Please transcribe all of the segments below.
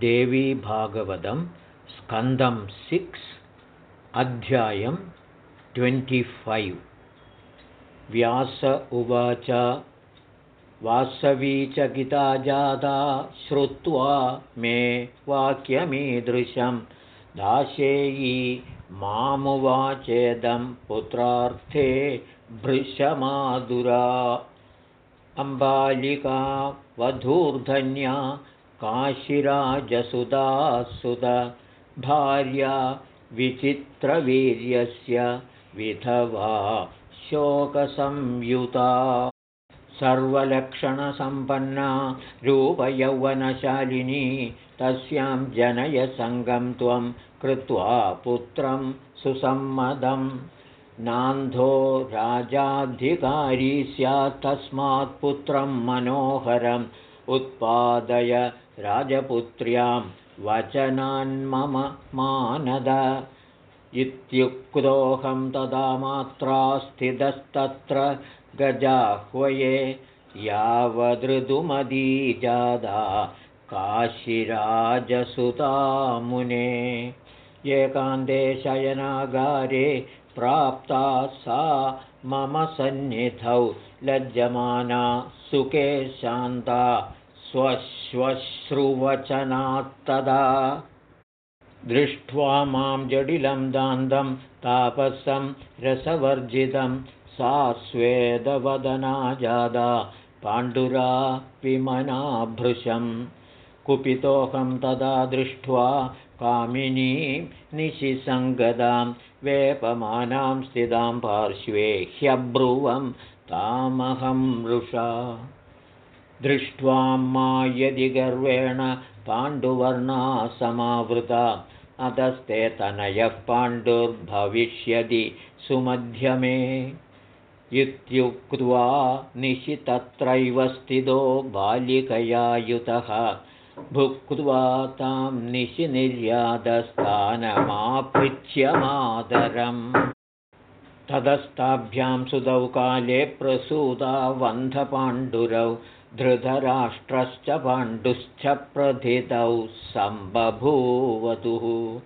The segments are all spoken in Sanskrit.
देवीभागवतं स्कन्दं सिक्स् अध्यायं ट्वेण्टिफैव्। व्यास उवाच वासवीचकिता जाता श्रुत्वा मे वाक्यमीदृशं। दाशेयी मामुवाचेदं पुत्रार्थे भृशमादुरा अम्बालिका वधूर्धन्या काशिराजसुदासुत भार्या विचित्रवीर्यस्य विधवा शोकसंयुता। सर्वलक्षणसम्पन्ना रूपयौवनशालिनी तस्यां जनयसङ्गं त्वं कृत्वा पुत्रं सुसम्मदं नान्धो राजाधिकारी स्यात् तस्मात् पुत्रं मनोहरम् उत्पादय राजपुत्र्यां वचनान्मम मानद। इत्युक्तोऽहं तदा मात्रा स्थितस्तत्र गजाह्वये यावदृदुमदीजादा काशिराजसुता मुने एकान्ते शयनागारे प्राप्ता सा मम सन्निधौ लज्जमाना सुखे शान्ता स्वश्वश्रुवचनात्तदा दृष्ट्वा मां जडिलं दान्तं तापसं रसवर्जितं सा स्वेदवदना जादा पाण्डुरा विमनाभृशं कुपितोऽहं तदा दृष्ट्वा कामिनीं निशिसङ्गदां वेपमानां स्थितां पार्श्वे ह्यब्रुवं तामहं मृषा दृष्ट्वा मा यदि गर्वेण पाण्डुवर्णा समावृता। अतस्ते तनयः पाण्डुर्भविष्यति सुमध्यमे। इत्युक्त्वा निशि तत्रैव स्थितो बालिकया युतः भुक्त्वा तां निशि निर्यातस्थानमापृच्छ्यमादरम् ततस्ताभ्यां सुतौ काले प्रसूता वन्धपाण्डुरौ धृतराष्ट्रश्च पाण्डुश्च प्रथितौ सम्बभूवतुः।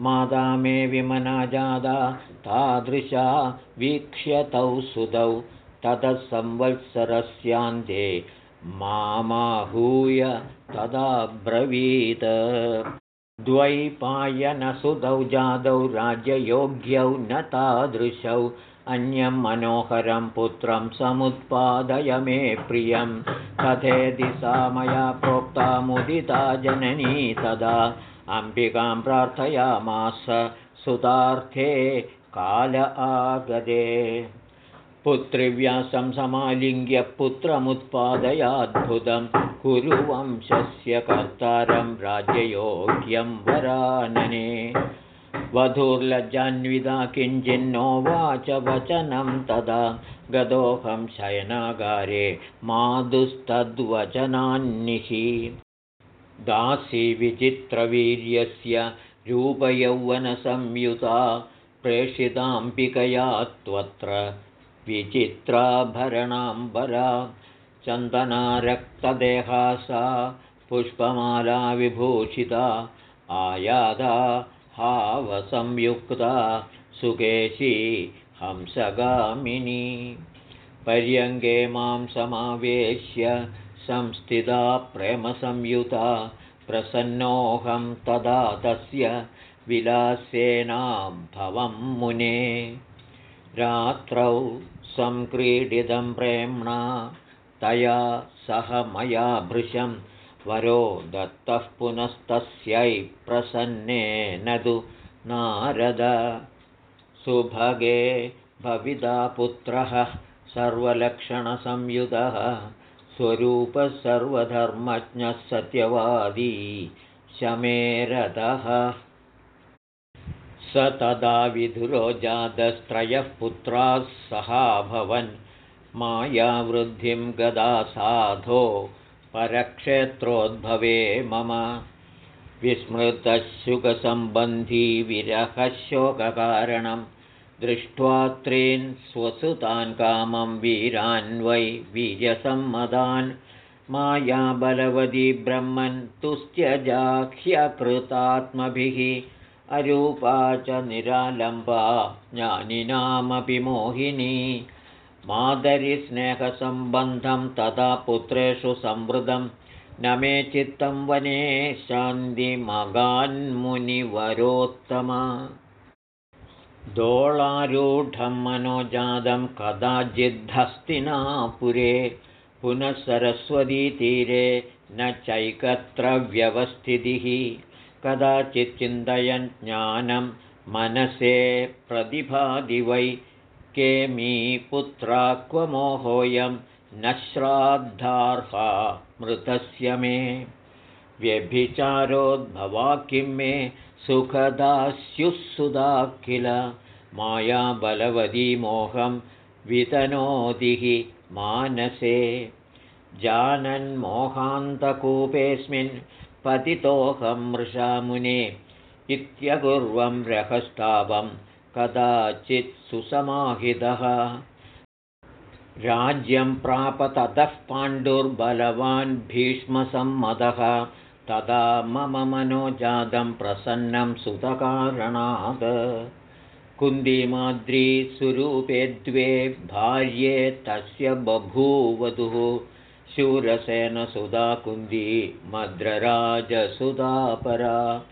माता मे विमना जादा तादृशा वीक्ष्यतौ सुतौ ततः संवत्सरस्यान्ते मामाहूय तदा ब्रवीत द्वैपायनसुतौ जादौ राज्ययोग्यौ न तादृशौ अन्यं मनोहरं पुत्रं समुत्पादय मे प्रियं कथेति सा मया प्रोक्ता मुदिता जननी तदा अम्बिकां प्रार्थयामास सुतार्थे काल आगदे पुत्रिव्यासं समालिङ्ग्य पुत्रमुत्पादयाद्भुतं कुरुवंशस्य कर्तारं राज्ययोग्यं वरानने वधूर्लज्जान्विदा किञ्चिन्नोवाच वचनं तदा गदोऽहं शयनागारे मातुस्तद्वचनान्निः दासी विचित्रवीर्यस्य रूपयौवनसंयुता प्रेषिताम्बिकया त्वत्र विचित्राभरणाम्बरा चन्दनारक्तदेहा सा पुष्पमाला विभूषिता आयादा हावसंयुक्ता सुकेशी हंसगामिनी। पर्यङ्गे मां समावेश्य संस्थिता प्रेमसंयुता प्रसन्नोऽहं तदा तस्य भवं मुने। रात्रौ संक्रीडितं प्रेम्णा तया सह मया भृशम् वरो दत्तः पुनस्तस्यै प्रसन्नेन तु नारद। सुभगे भविता पुत्रः सर्वलक्षणसंयुतः। स्वरूपः सर्वधर्मज्ञः सत्यवादी शमेरदः। स तदा विधुरो जातस्त्रयः पुत्राः सहाभवन्। मायावृद्धिं गदा साधो परक्षेत्रोद्भवे मम विस्मृतशुकसम्बन्धी विरहशोककारणं दृष्ट्वा त्रीन् स्वसुतान् कामं वीरान् वै वीर्यसम्मदान् माया बलवती ब्रह्मन् तुस्त्यजाह्यकृतात्मभिः अरूपा च निरालम्बा ज्ञानिनामपि मोहिनी मादरिस्नेहसम्बन्धं तदा पुत्रेषु संवृतं न मे चित्तं वने शान्तिमगान्मुनिवरोत्तमा। दोळारूढं मनोजातं कदाचिद्धस्तिनापुरे। पुनः सरस्वतीतीरे न चैकत्र व्यवस्थितिः। कदाचिच्चिन्तयन् ज्ञानं मनसे प्रतिभादि वै केमी पुत्रा क्व मोहोऽयं न श्राद्धार्हा मृतस्य मे। व्यभिचारोद्भवा किं मे सुखदास्युः सुधा किल मायाबलवती मोहं वितनोतिः मानसे। जानन्मोहान्तकूपेऽस्मिन् पतितोऽहं मृषामुने इत्यकुर्वं रहस्तापं कदाचित् सुसमाहितः। राज्यं प्राप ततः पाण्डुर्बलवान् भीष्मसम्मतः तदा मम मनोजातं प्रसन्नं सुतकारणात्। कुन्दीमाद्रीस्वरूपे द्वे भार्ये तस्य बभूवधुः। शूरसेनसुधा कुन्दी मद्रराजसुधापरा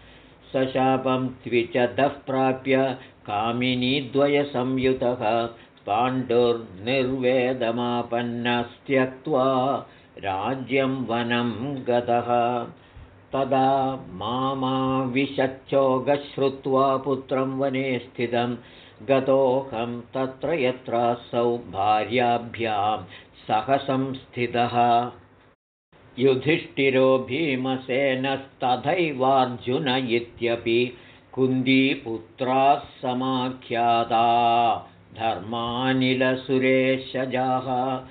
सशापं त्विचतः प्राप्य कामिनीद्वयसंयुतः पाण्डुर्निर्वेदमापन्नस्त्यक्त्वा राज्यं वनं गतः। तदा मामाविशच्छोगश्रुत्वा पुत्रं वने स्थितं गतोऽहं तत्र यत्रासौ भार्याभ्यां सह संस्थितः युधिष्ठिरो भीमसेनस्तथैवार्जुन इत्यपि कुन्दीपुत्राः समाख्याता। धर्मानिलसुरेशजाः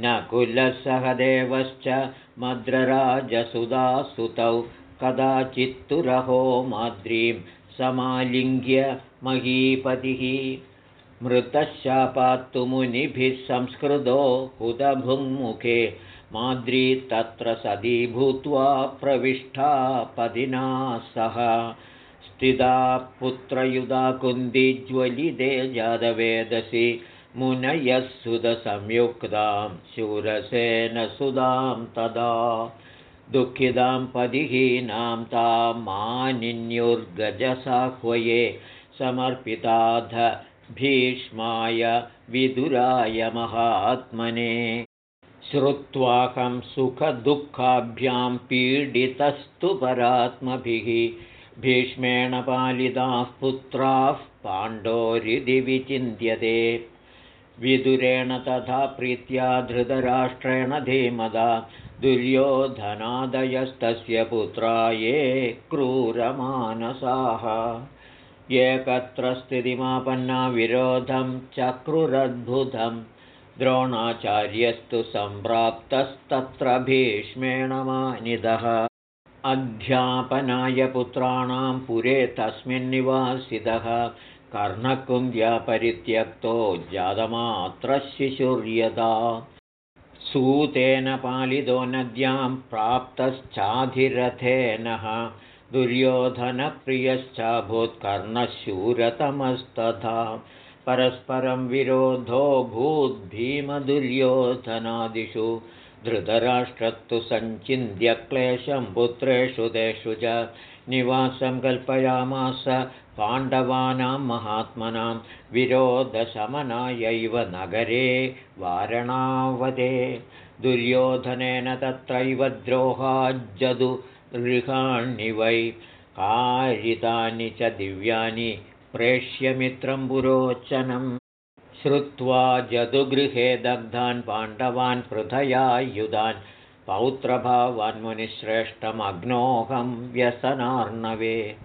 नकुलसहदेवश्च मद्रराजसुधासुतौ कदाचित्तुरहो माद्रीं समालिङ्ग्य महीपतिः। मृतशापात्तु मुनिभिः संस्कृतो हुतभुङ्मुखे माद्री तत्र सदी भूत्वा प्रविष्टा पदिना सह। स्थिता पुत्रयुधा कुन्दीज्वलिते जातवेदसि मुनयः सुतसंयुक्तां शूरसेनसुधां तदा। दुःखितां पदिहीनां तां मानिन्युर्गजसाह्वये। समर्पिताध भीष्माय विदुराय महात्मने श्रुत्वाहं सुखदुःखाभ्यां पीडितस्तु परात्मभिः। भीष्मेण पालिताः पुत्राः पाण्डोरिति विचिन्त्यते। विदुरेण तथा प्रीत्या धृतराष्ट्रेण धीमदा दुर्योधनादयस्तस्य पुत्रा ये क्रूरमानसाः। एकत्र स्थितिमापन्ना विरोधं चक्रुरद्भुतं द्रोणाचार्यस्तु सम्प्राप्तस्तत्र भीष्मेण मानिदः। अध्यापनाय पुत्राणां पुरे तस्मिन्निवासितः कर्णकुन्द्यापरित्यक्तो जातमात्र शिशुर्यदा सूतेन पालितो नद्यां प्राप्तश्चाधिरथेनः। दुर्योधनप्रियश्चाभूत्कर्णशूरतमस्तथा परस्परं विरोधो भूद्भीमदुर्योधनादिषु धृतराष्ट्रत्तु सञ्चिन्त्यक्लेशं पुत्रेषु तेषु च निवासं कल्पयामास पाण्डवानां महात्मनां विरोधशमनायैव नगरे वारणावदे दुर्योधनेन तत्रैव द्रोहाज्जदु ऋहाणि वै कारितानि च दिव्यानि प्रेष्यमित्रं पुरोचनं श्रुत्वा जदुगृहे दग्धान् पाण्डवान् पृथयायुधान्। पौत्रभावान्मुनिश्रेष्ठमग्नोऽहं व्यसनार्णवे।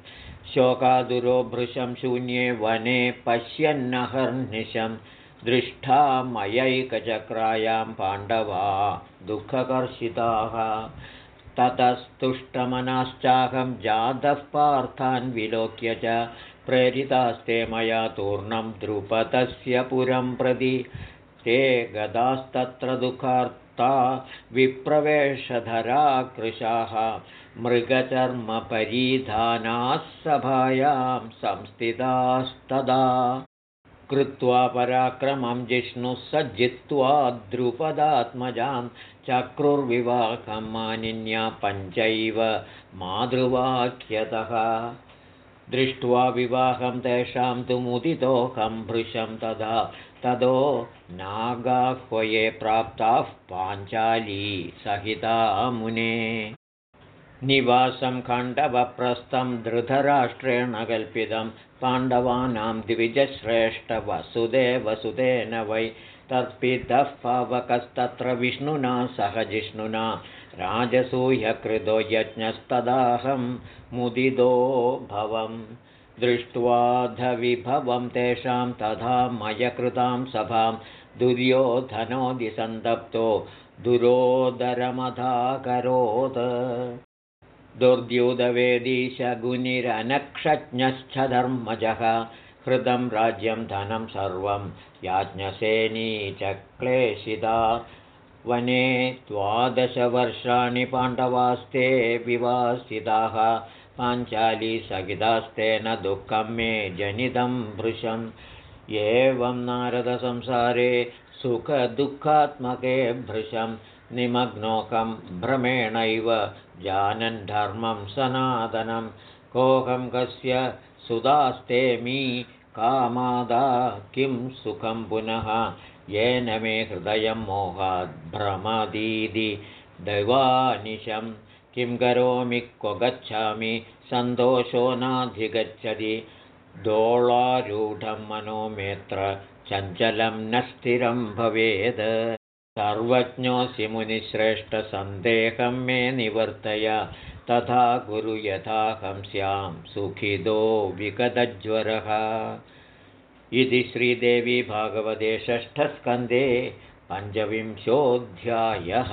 शोकादुरो भृशं शून्ये वने पश्यन्नहर्निशं। दृष्टा मयैकचक्रायां पाण्डवा दुःखकर्षिताः। ततस्तुष्टमनाश्चाहं जातः पार्थान् विलोक्य च प्रेरितास्ते मया तूर्णं द्रुपदस्य पुरं प्रति। ते गदास्तत्र दुःखार् हस्ता विप्रवेशधरा कृशाः। मृगचर्मपरीधानाः सभायां संस्थितास्तदा। कृत्वा पराक्रमं जिष्णुः स जित्वा द्रुपदात्मजां चक्रुर्विवाहं मानिन्या पञ्चैव मातृवाक्यतः दृष्ट्वा विवाहं तेषां तु मुदितोऽहं भृशं तदा। तदो नागाह्वये प्राप्ताः पाञ्चाली सहिता मुने। निवासं खण्डवप्रस्थं धृतराष्ट्रेण कल्पितं पाण्डवानां द्विजश्रेष्ठवसुदेवसुतेन वै। तत्पितः पावकस्तत्र विष्णुना सह जिष्णुना राजसूयकृतो यज्ञस्तदाहं मुदितो भवं दृष्ट्वाधविभवं तेषां तथा मयकृतां सभां दुर्योधनोदिसन्तप्तो दुरोदरमधाकरोत्। दुर्द्युदवेदीशगुनिरनक्षज्ञश्च धर्मजः हृदं राज्यं धनं सर्वं याज्ञसेनी च क्लेशिता वने द्वादशवर्षाणि पाण्डवास्ते विवासिताः। पाञ्चालीसहितास्तेन दुःखं मे जनितं भृशम्। एवं नारदसंसारे सुखदुःखात्मके भृशं निमग्नोकं भ्रमेणैव जानन् धर्मं सनातनं कोऽहं कस्य सुदास्तेमी कामादा किं सुखं पुनः येन मे हृदयं मोहाद्भ्रमदीदि दैवानिशं किं करोमि क्व गच्छामि सन्तोषो नाधिगच्छति। दोळारूढं मनोमेत्र चञ्चलं न स्थिरं भवेत् सर्वज्ञोऽसि मुनिश्रेष्ठसन्देहं मे निवर्तय। तथा गुरु यथाहं स्यां सुखिदो विगतज्वरः इति श्रीदेवी भागवते षष्ठस्कन्धे पञ्चविंशोऽध्यायः